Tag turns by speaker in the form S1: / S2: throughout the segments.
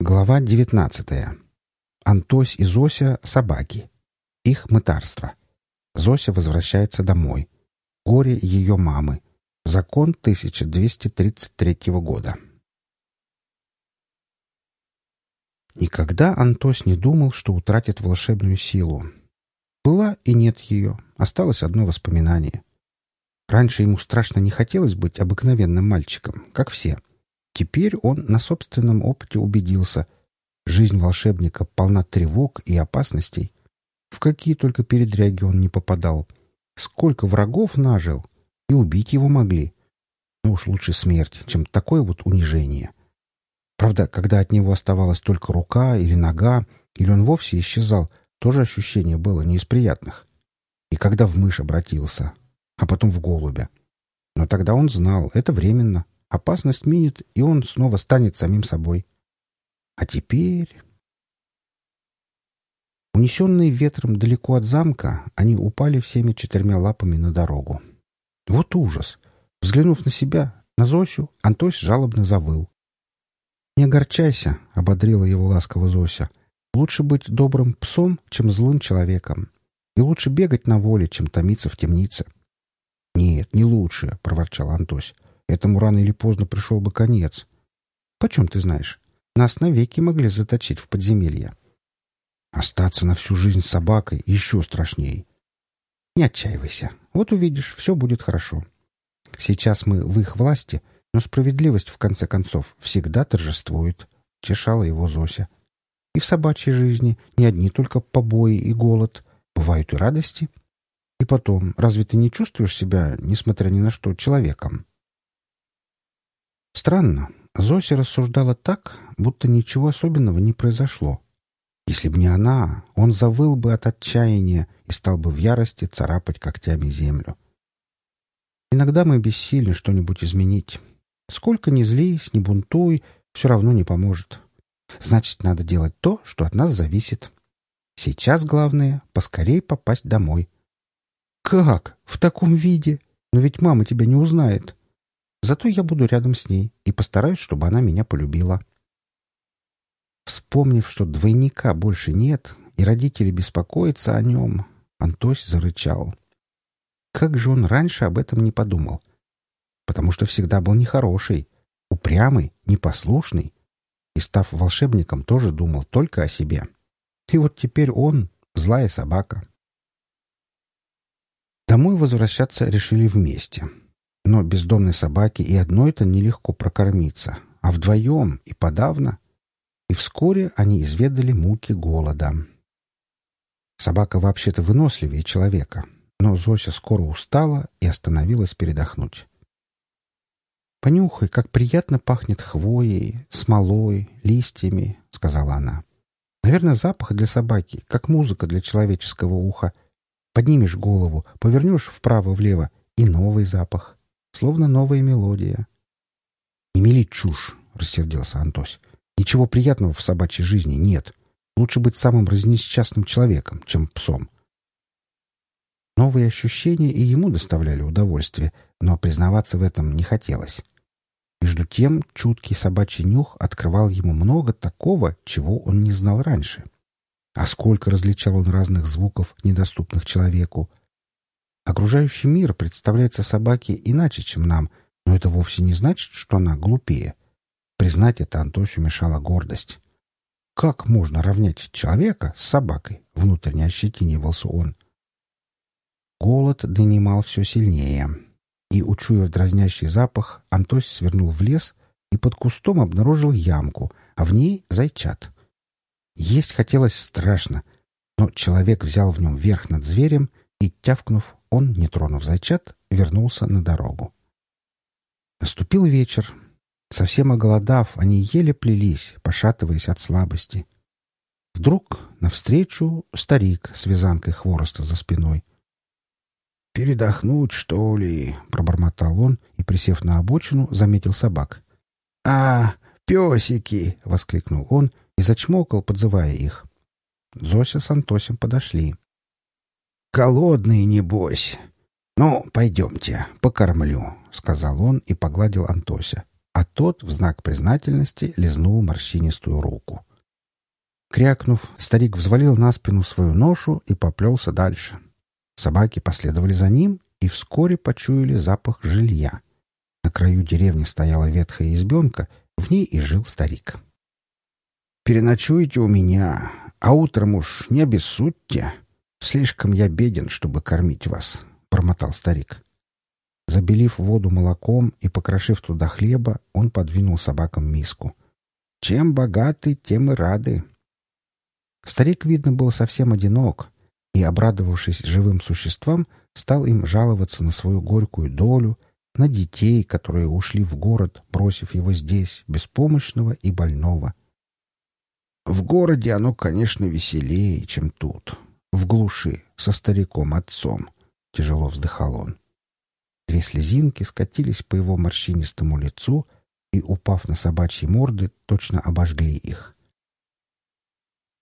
S1: Глава девятнадцатая. Антось и Зося — собаки. Их мытарство. Зося возвращается домой. Горе ее мамы. Закон 1233 года. Никогда Антось не думал, что утратит волшебную силу. Была и нет ее. Осталось одно воспоминание. Раньше ему страшно не хотелось быть обыкновенным мальчиком, как все — Теперь он на собственном опыте убедился. Жизнь волшебника полна тревог и опасностей. В какие только передряги он не попадал. Сколько врагов нажил, и убить его могли. Но уж лучше смерть, чем такое вот унижение. Правда, когда от него оставалась только рука или нога, или он вовсе исчезал, тоже ощущение было не из приятных. И когда в мышь обратился, а потом в голубя. Но тогда он знал, это временно, Опасность минет, и он снова станет самим собой. А теперь... Унесенные ветром далеко от замка, они упали всеми четырьмя лапами на дорогу. Вот ужас! Взглянув на себя, на Зосю, Антось жалобно завыл. «Не огорчайся», — ободрила его ласково Зося. «Лучше быть добрым псом, чем злым человеком. И лучше бегать на воле, чем томиться в темнице». «Нет, не лучше», — проворчал Антось. Этому рано или поздно пришел бы конец. Почем ты знаешь? Нас навеки могли заточить в подземелье. Остаться на всю жизнь собакой еще страшнее. Не отчаивайся. Вот увидишь, все будет хорошо. Сейчас мы в их власти, но справедливость, в конце концов, всегда торжествует. Тешала его Зося. И в собачьей жизни не одни только побои и голод. Бывают и радости. И потом, разве ты не чувствуешь себя, несмотря ни на что, человеком? Странно. Зося рассуждала так, будто ничего особенного не произошло. Если бы не она, он завыл бы от отчаяния и стал бы в ярости царапать когтями землю. Иногда мы бессильны что-нибудь изменить. Сколько ни злись, ни бунтуй, все равно не поможет. Значит, надо делать то, что от нас зависит. Сейчас главное — поскорей попасть домой. «Как? В таком виде? Но ведь мама тебя не узнает». Зато я буду рядом с ней и постараюсь, чтобы она меня полюбила. Вспомнив, что двойника больше нет, и родители беспокоятся о нем, Антось зарычал. Как же он раньше об этом не подумал? Потому что всегда был нехороший, упрямый, непослушный, и, став волшебником, тоже думал только о себе. И вот теперь он — злая собака. Домой возвращаться решили вместе — но бездомной собаке и одной-то нелегко прокормиться, а вдвоем и подавно. И вскоре они изведали муки голода. Собака вообще-то выносливее человека, но Зося скоро устала и остановилась передохнуть. «Понюхай, как приятно пахнет хвоей, смолой, листьями», — сказала она. «Наверное, запах для собаки, как музыка для человеческого уха. Поднимешь голову, повернешь вправо-влево, и новый запах словно новая мелодия. «Не мели чушь!» — рассердился Антось. «Ничего приятного в собачьей жизни нет. Лучше быть самым разнесчастным человеком, чем псом». Новые ощущения и ему доставляли удовольствие, но признаваться в этом не хотелось. Между тем чуткий собачий нюх открывал ему много такого, чего он не знал раньше. А сколько различал он разных звуков, недоступных человеку, Окружающий мир представляется собаке иначе, чем нам, но это вовсе не значит, что она глупее. Признать это Антосю мешала гордость. Как можно равнять человека с собакой? Внутренне ощетинивался он. Голод донимал все сильнее. И, учуяв дразнящий запах, Антось свернул в лес и под кустом обнаружил ямку, а в ней зайчат. Есть хотелось страшно, но человек взял в нем верх над зверем и, тявкнув, он, не тронув зайчат, вернулся на дорогу. Наступил вечер. Совсем оголодав, они еле плелись, пошатываясь от слабости. Вдруг навстречу старик с вязанкой хвороста за спиной. «Передохнуть, что ли?» — пробормотал он и, присев на обочину, заметил собак. «А, песики!» — воскликнул он и зачмокал, подзывая их. Зося с Антосем подошли. Голодный, небось. Ну, пойдемте, покормлю, — сказал он и погладил Антося. а тот в знак признательности лизнул морщинистую руку. Крякнув, старик взвалил на спину свою ношу и поплелся дальше. Собаки последовали за ним и вскоре почуяли запах жилья. На краю деревни стояла ветхая избенка, в ней и жил старик. «Переночуете у меня, а утром уж не обессудьте. Слишком я беден, чтобы кормить вас», — промотал старик. Забелив воду молоком и покрошив туда хлеба, он подвинул собакам миску. «Чем богаты, тем и рады». Старик, видно, был совсем одинок, и, обрадовавшись живым существам, стал им жаловаться на свою горькую долю, на детей, которые ушли в город, бросив его здесь, беспомощного и больного. В городе оно, конечно, веселее, чем тут, в глуши, со стариком-отцом, — тяжело вздыхал он. Две слезинки скатились по его морщинистому лицу и, упав на собачьи морды, точно обожгли их.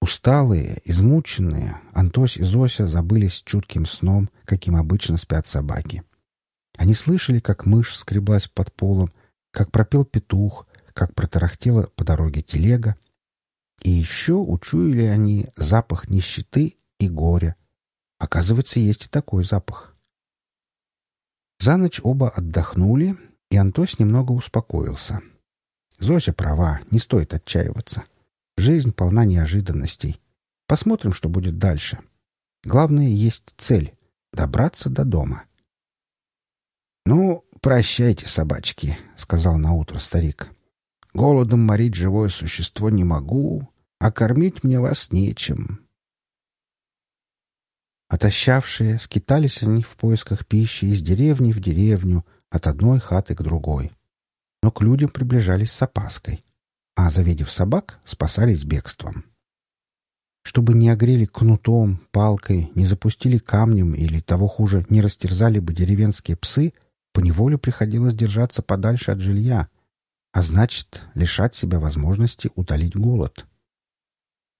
S1: Усталые, измученные, Антось и Зося забылись чутким сном, каким обычно спят собаки. Они слышали, как мышь скреблась под полом, как пропел петух, как протарахтела по дороге телега. И еще учуяли они запах нищеты и горя. Оказывается, есть и такой запах. За ночь оба отдохнули, и Антось немного успокоился. Зося права, не стоит отчаиваться. Жизнь полна неожиданностей. Посмотрим, что будет дальше. Главное, есть цель — добраться до дома. «Ну, прощайте, собачки», — сказал наутро старик. «Голодом морить живое существо не могу, а кормить мне вас нечем. Отощавшие, скитались они в поисках пищи из деревни в деревню, от одной хаты к другой. Но к людям приближались с опаской, а, завидев собак, спасались бегством. Чтобы не огрели кнутом, палкой, не запустили камнем или, того хуже, не растерзали бы деревенские псы, поневоле приходилось держаться подальше от жилья, а значит, лишать себя возможности утолить голод.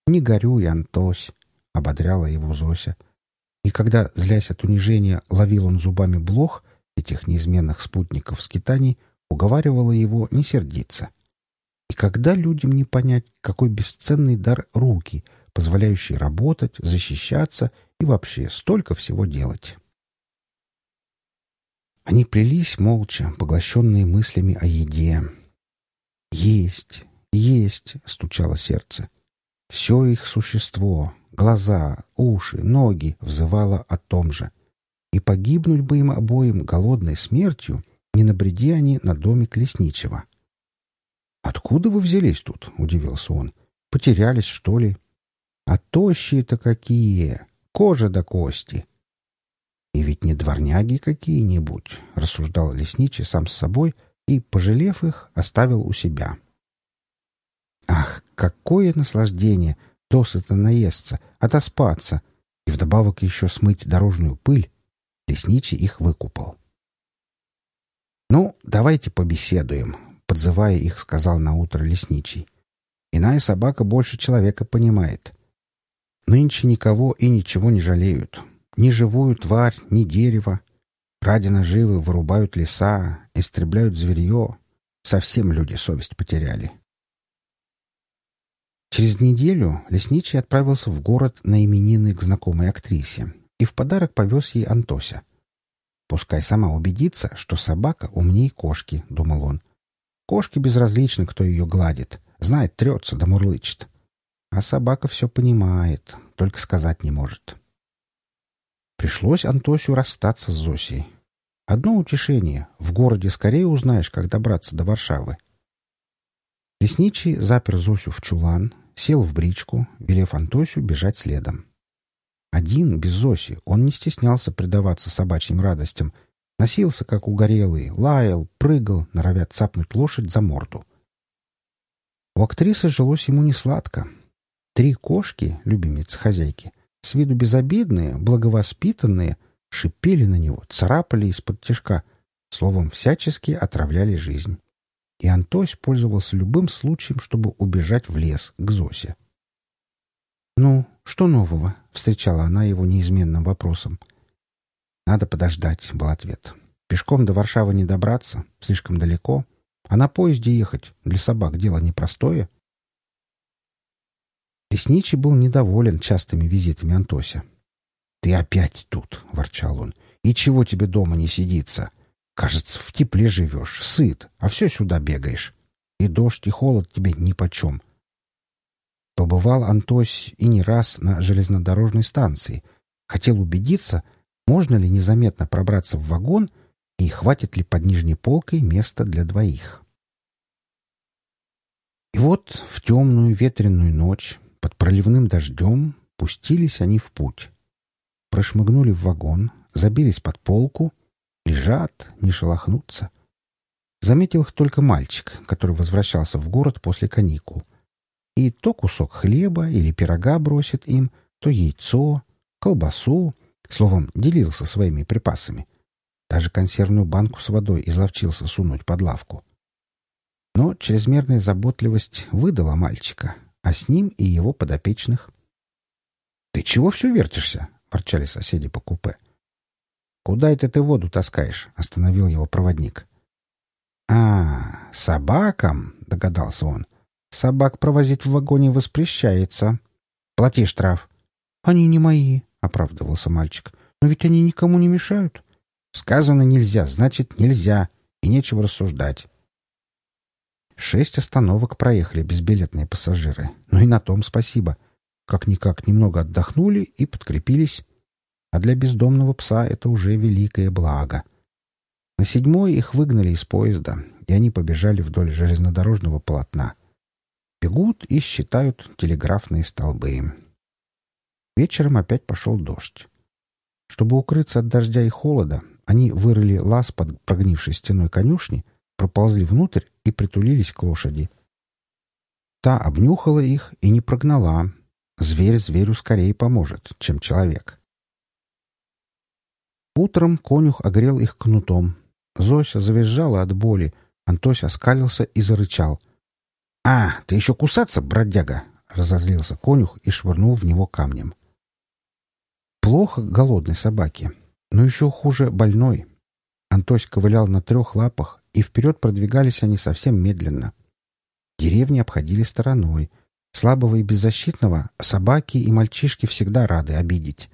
S1: «Не горюй, Антось», — ободряла его Зося, — и когда, злясь от унижения, ловил он зубами блох, этих неизменных спутников скитаний, уговаривала его не сердиться. И когда людям не понять, какой бесценный дар руки, позволяющий работать, защищаться и вообще столько всего делать. Они плелись молча, поглощенные мыслями о еде. «Есть, есть!» — стучало сердце. Все их существо, глаза, уши, ноги взывало о том же. И погибнуть бы им обоим голодной смертью, не набреди они на домик лесничего. «Откуда вы взялись тут?» — удивился он. «Потерялись, что ли?» «А тощие-то какие! Кожа до кости!» «И ведь не дворняги какие-нибудь», — рассуждал лесничий сам с собой и, пожалев их, оставил у себя. «Ах, какое наслаждение досыта наесться, отоспаться и вдобавок еще смыть дорожную пыль, лесничий их выкупал. «Ну, давайте побеседуем», — подзывая их, сказал наутро лесничий. «Иная собака больше человека понимает. Нынче никого и ничего не жалеют. Ни живую тварь, ни дерево. Ради наживы вырубают леса, истребляют зверье. Совсем люди совесть потеряли. Через неделю лесничий отправился в город на именины к знакомой актрисе и в подарок повез ей Антося. «Пускай сама убедится, что собака умнее кошки», — думал он. «Кошке безразлично, кто ее гладит. Знает, трется да мурлычет. А собака все понимает, только сказать не может». Пришлось Антосю расстаться с Зосей. Одно утешение — в городе скорее узнаешь, как добраться до Варшавы. Лесничий запер Зосю в чулан, сел в бричку, велев Антосю бежать следом. Один, без Зоси, он не стеснялся предаваться собачьим радостям, носился, как угорелый, лаял, прыгал, норовя цапнуть лошадь за морду. У актрисы жилось ему несладко. Три кошки, любимицы хозяйки, с виду безобидные, благовоспитанные, шипели на него, царапали из-под тяжка, словом, всячески отравляли жизнь и Антось пользовался любым случаем, чтобы убежать в лес к Зосе. «Ну, что нового?» — встречала она его неизменным вопросом. «Надо подождать», — был ответ. «Пешком до Варшавы не добраться, слишком далеко, А на поезде ехать для собак дело непростое. Лесничий был недоволен частыми визитами Антося. «Ты опять тут!» — ворчал он. «И чего тебе дома не сидится? Кажется, в тепле живешь, сыт, а все сюда бегаешь. И дождь, и холод тебе нипочем». Побывал Антось и не раз на железнодорожной станции. Хотел убедиться, можно ли незаметно пробраться в вагон и хватит ли под нижней полкой места для двоих. И вот в темную ветреную ночь под проливным дождем пустились они в путь. Прошмыгнули в вагон, забились под полку, лежат, не шелохнутся. Заметил их только мальчик, который возвращался в город после каникул. И то кусок хлеба или пирога бросит им, то яйцо, колбасу, словом, делился своими припасами. Даже консервную банку с водой изловчился сунуть под лавку. Но чрезмерная заботливость выдала мальчика, а с ним и его подопечных. — Ты чего все вертишься? — ворчали соседи по купе. «Куда это ты воду таскаешь?» — остановил его проводник. «А, собакам!» — догадался он. «Собак провозить в вагоне воспрещается. Плати штраф». «Они не мои», — оправдывался мальчик. «Но ведь они никому не мешают». «Сказано нельзя, значит нельзя, и нечего рассуждать». Шесть остановок проехали безбилетные пассажиры. Ну и на том спасибо. Как-никак немного отдохнули и подкрепились. А для бездомного пса это уже великое благо. На седьмой их выгнали из поезда, и они побежали вдоль железнодорожного полотна. Бегут и считают телеграфные столбы. Вечером опять пошел дождь. Чтобы укрыться от дождя и холода, они вырыли лаз под прогнившей стеной конюшни, проползли внутрь и притулились к лошади. Та обнюхала их и не прогнала. Зверь зверю скорее поможет, чем человек. Утром конюх огрел их кнутом. Зося завизжала от боли. Антось оскалился и зарычал. — А, ты еще кусаться, бродяга! — разозлился конюх и швырнул в него камнем. Плохо голодной собаке, но еще хуже больной. Антось ковылял на трех лапах, и вперед продвигались они совсем медленно. Деревни обходили стороной. Слабого и беззащитного собаки и мальчишки всегда рады обидеть.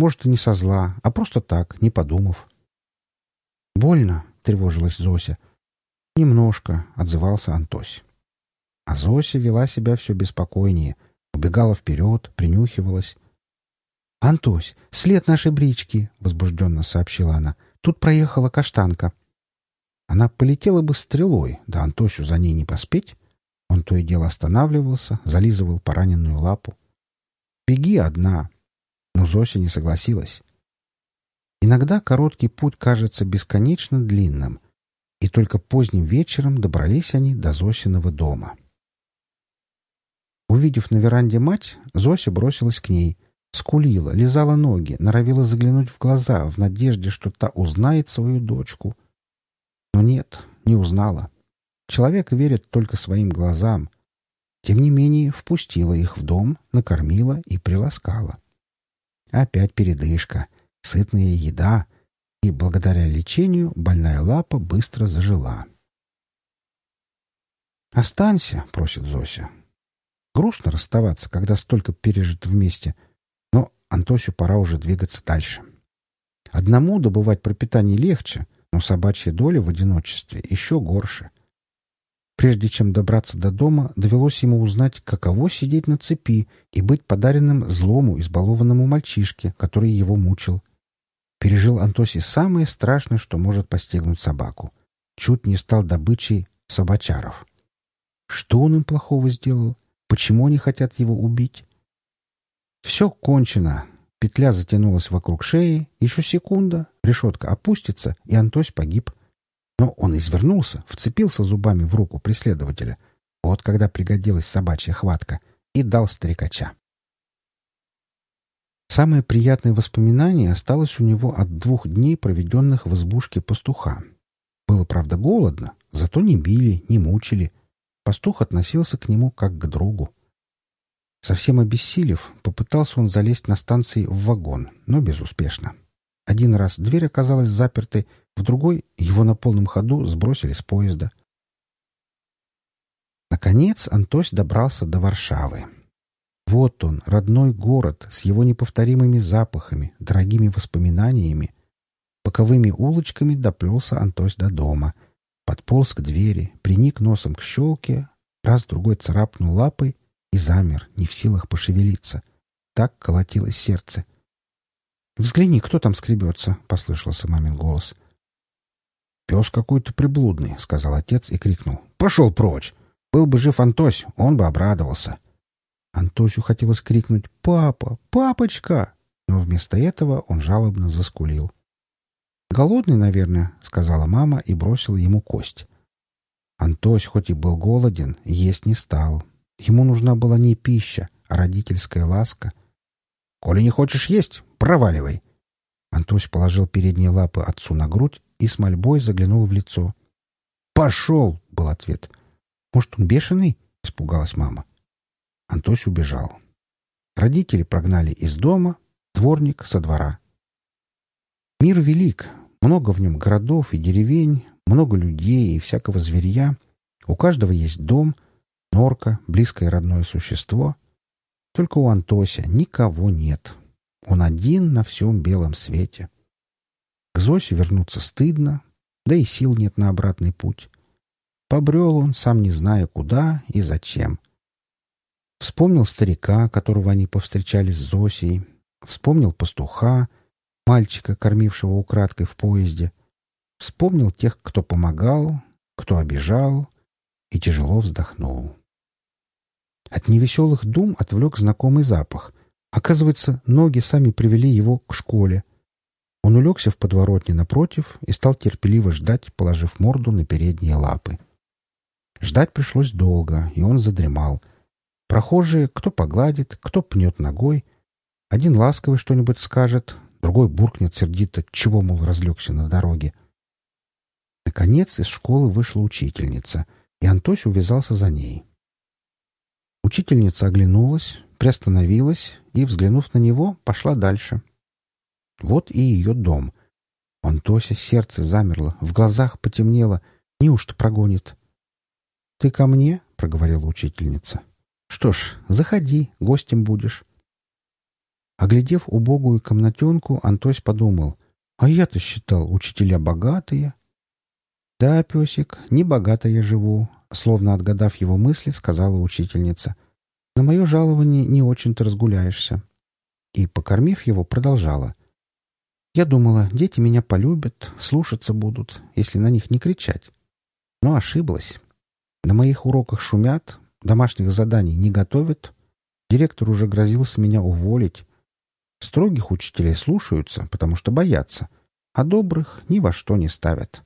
S1: Может, и не со зла, а просто так, не подумав. «Больно?» — тревожилась Зося. «Немножко», — отзывался Антось. А Зося вела себя все беспокойнее, убегала вперед, принюхивалась. «Антось, след нашей брички!» — возбужденно сообщила она. «Тут проехала каштанка. Она полетела бы стрелой, да Антосю за ней не поспеть. Он то и дело останавливался, зализывал пораненную лапу. «Беги одна!» Но Зося не согласилась. Иногда короткий путь кажется бесконечно длинным, и только поздним вечером добрались они до Зосиного дома. Увидев на веранде мать, Зося бросилась к ней, скулила, лизала ноги, норовила заглянуть в глаза в надежде, что та узнает свою дочку — но нет, не узнала. Человек верит только своим глазам. Тем не менее, впустила их в дом, накормила и приласкала. Опять передышка, сытная еда, и благодаря лечению больная лапа быстро зажила. «Останься», — просит Зося. Грустно расставаться, когда столько пережито вместе, но Антосю пора уже двигаться дальше. Одному добывать пропитание легче — но собачья доля в одиночестве еще горше. Прежде чем добраться до дома, довелось ему узнать, каково сидеть на цепи и быть подаренным злому, избалованному мальчишке, который его мучил. Пережил Антоси самое страшное, что может постигнуть собаку. Чуть не стал добычей собачаров. Что он им плохого сделал? Почему они хотят его убить? Все кончено. Петля затянулась вокруг шеи. Еще секунда, решетка опустится, и Антось погиб. Но он извернулся, вцепился зубами в руку преследователя. Вот когда пригодилась собачья хватка. И дал старикача. Самое приятное воспоминание осталось у него от двух дней, проведенных в избушке пастуха. Было, правда, голодно, зато не били, не мучили. Пастух относился к нему как к другу. Совсем обессилев, попытался он залезть на станции в вагон, но безуспешно. Один раз дверь оказалась запертой, в другой его на полном ходу сбросили с поезда. Наконец Антось добрался до Варшавы. Вот он, родной город, с его неповторимыми запахами, дорогими воспоминаниями. Боковыми улочками доплелся Антось до дома. Подполз к двери, приник носом к щелке, раз-другой царапнул лапой и замер, не в силах пошевелиться. Так колотилось сердце. «Взгляни, кто там скребется!» — послышался мамин голос. «Пес какой-то приблудный», — сказал отец и крикнул. «Пошел прочь! Был бы жив Антось, он бы обрадовался». Антосю хотелось крикнуть «Папа! Папочка!», но вместо этого он жалобно заскулил. «Голодный, наверное», — сказала мама и бросила ему кость. Антось, хоть и был голоден, есть не стал. Ему нужна была не пища, а родительская ласка. «Коли не хочешь есть, проваливай!» Антось положил передние лапы отцу на грудь и с мольбой заглянул в лицо. «Пошел!» — был ответ. «Может, он бешеный?» — испугалась мама. Антось убежал. Родители прогнали из дома, дворник со двора. Мир велик, много в нем городов и деревень, много людей и всякого зверья. У каждого есть дом, норка, близкое родное существо. Только у Антося никого нет. Он один на всем белом свете. Зосе вернуться стыдно, да и сил нет на обратный путь. Побрел он, сам не зная куда и зачем. Вспомнил старика, которого они повстречали с Зосей. Вспомнил пастуха, мальчика, кормившего украдкой в поезде. Вспомнил тех, кто помогал, кто обижал, и тяжело вздохнул. От невеселых дум отвлек знакомый запах. Оказывается, ноги сами привели его к школе. Он улегся в подворотне напротив и стал терпеливо ждать, положив морду на передние лапы. Ждать пришлось долго, и он задремал, Прохожие кто погладит, кто пнет ногой. Один ласковый что-нибудь скажет, другой буркнет сердито, чего, мол, разлегся на дороге. Наконец из школы вышла учительница, и Антось увязался за ней. Учительница оглянулась, приостановилась и, взглянув на него, пошла дальше. Вот и ее дом. У Антося сердце замерло, в глазах потемнело. Неужто прогонит? — Ты ко мне? — проговорила учительница. Что ж, заходи, гостем будешь. Оглядев убогую комнатенку, Антось подумал, а я-то считал, учителя богатые. Да, песик, не богато я живу, словно отгадав его мысли, сказала учительница. На мое жалование не очень-то разгуляешься. И, покормив его, продолжала. Я думала, дети меня полюбят, слушаться будут, если на них не кричать. Но ошиблась. На моих уроках шумят, Домашних заданий не готовят. Директор уже грозился меня уволить. Строгих учителей слушаются, потому что боятся, а добрых ни во что не ставят.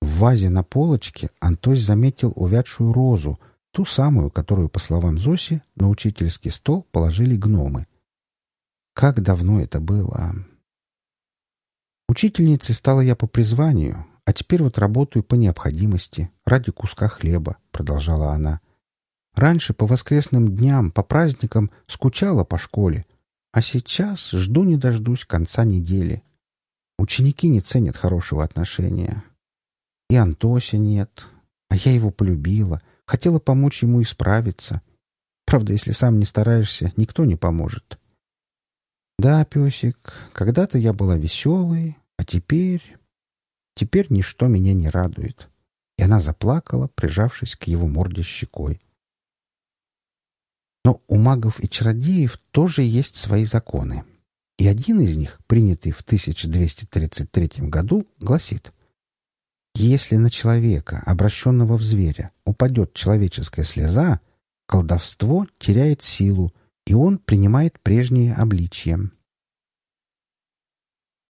S1: В вазе на полочке Антось заметил увядшую розу, ту самую, которую, по словам Зоси, на учительский стол положили гномы. Как давно это было! Учительницей стала я по призванию, а теперь вот работаю по необходимости, ради куска хлеба, продолжала она. Раньше по воскресным дням, по праздникам скучала по школе, а сейчас жду не дождусь конца недели. Ученики не ценят хорошего отношения. И Антося нет, а я его полюбила, хотела помочь ему исправиться. Правда, если сам не стараешься, никто не поможет. Да, песик, когда-то я была веселой, а теперь... Теперь ничто меня не радует. И она заплакала, прижавшись к его морде щекой. Но у магов и чародеев тоже есть свои законы. И один из них, принятый в 1233 году, гласит «Если на человека, обращенного в зверя, упадет человеческая слеза, колдовство теряет силу, и он принимает прежнее обличье».